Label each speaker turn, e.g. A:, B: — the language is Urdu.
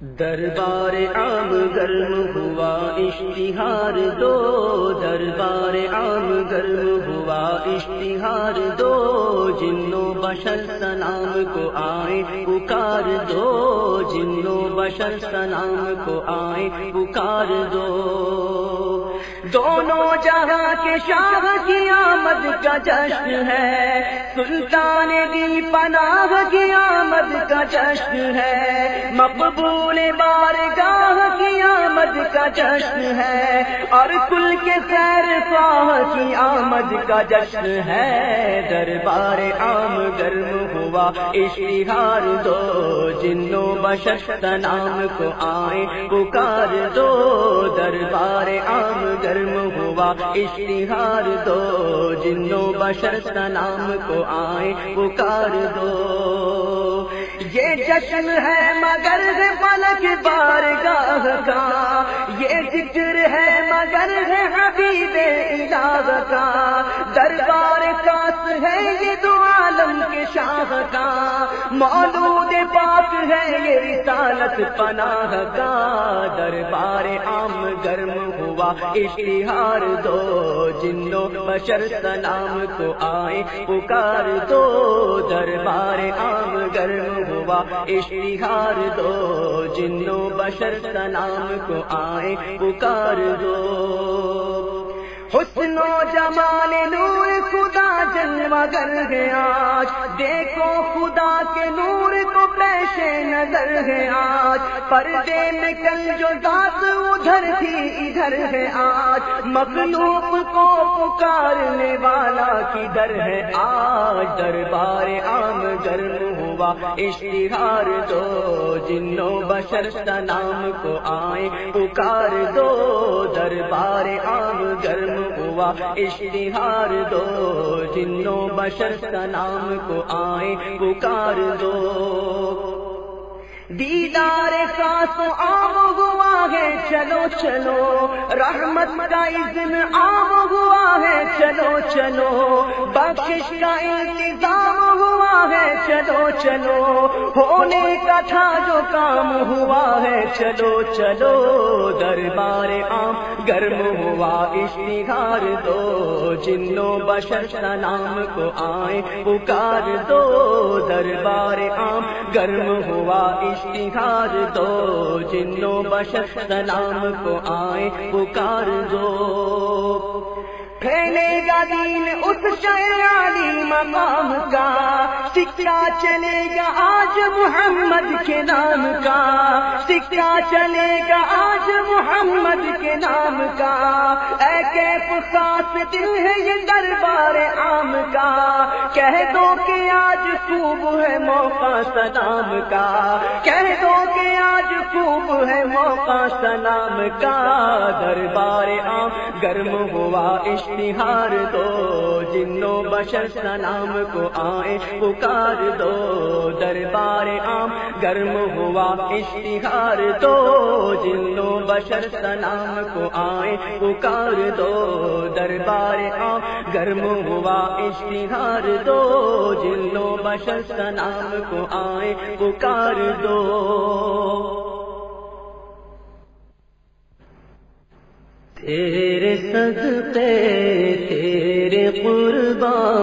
A: دربار عام گرم ہوا، اشتہار دو، دربار عام گرم ہوا، اشتہار دو جنو بشر سلام کو آئے، پکار دو جنو بشر سلام کو آئے، پکار دو۔ دونوں جہاں کے شاہ کی آمد کا جشن ہے، سلطان دی پناہ کی آمد کا جشن ہے۔ مقبول بار گاہ کی آمد کا جشن ہے۔ اور کل کے خیر خواہ کی آمد کا جشن ہے۔ دربار عام گرم ہوا، اشتہار دو جنو بشر نام کو آئے، پکار دو۔ دربار عام گرم ہوا، اشتہار دو جنو بشر نام کو آئے، پکار دو۔ یہ جشن ہے مگر ہے پلک بار گاہ کا۔ یہ ذکر ہے مگر ہے حبیب الہ کا۔ دربار کاس ہے یہ دو عالم کے شاہ کا۔ مولود پاک ہے یہ رسالت پناہ کا۔ دربار عام گرم ہوا، اشتہار دو۔ جنو بشر سلام کو آئے پکار دو۔ دربار عام گرم ہوا، اشتہار دو، جنو بشر سلام کو آئے، پکار دو۔ حسن و جمال نور خدا جلوہ گر ہے آج۔ دیکھو خدا کے نور کو پیشے نظر ہے آج۔ پردے میں کل جو ذات ادھر تھی، ادھر ہے آج۔ مخلوق کو پکارنے والا کدھر ہے آج۔ دربار عام گرم ہوا۔ اشتہار دو جنو بشر نام کو آئے۔ پکار دو، دربار عام گرم ہوا۔ اشتہار دو جنو بشر نام کو آئے۔ پکار دو۔ دیدار خاص عام ہوا ہے۔ چلو چلو۔ رحمت کا اذن عام ہوا ہے۔ چلو چلو۔ بخش کا انتظام ہوا چلو چلو، ہونے کا تھا جو کام ہوا ہے، چلو چلو، دربار عام گرم ہوا، اشتہار دو، جنو بشر نام کو آئے، پکار دو، دربار عام گرم ہوا، اشتہار دو، جنو بشر سلام کو آئے، پکار دو۔ پھیلے گا دین اس شعری مقام کا سکہ چلے گا آج محمد کے نام کا سکہ چلے گا آج محمد کے نام کا۔ اے کیف خاص دل ہے یہ دربار عام کا۔ کہہ دو کہ آج خوب ہے موقع سلام کا۔ کہہ دو کہ آج خوب ہے موقع سلام کا۔ دربار عام، گرم ہوا اشتہار دو۔ جنو بشر سلام کو آئے پکار دو۔ دربار عام، گرم ہوا اشتہار دو۔ جنو بشر سلام کو آئے، پکار دو دربار عام گرم ہوا اشتہار دو جنو بشر سلام کو آئے، پکار دو۔ تیرے صدقے، تیرے قربان۔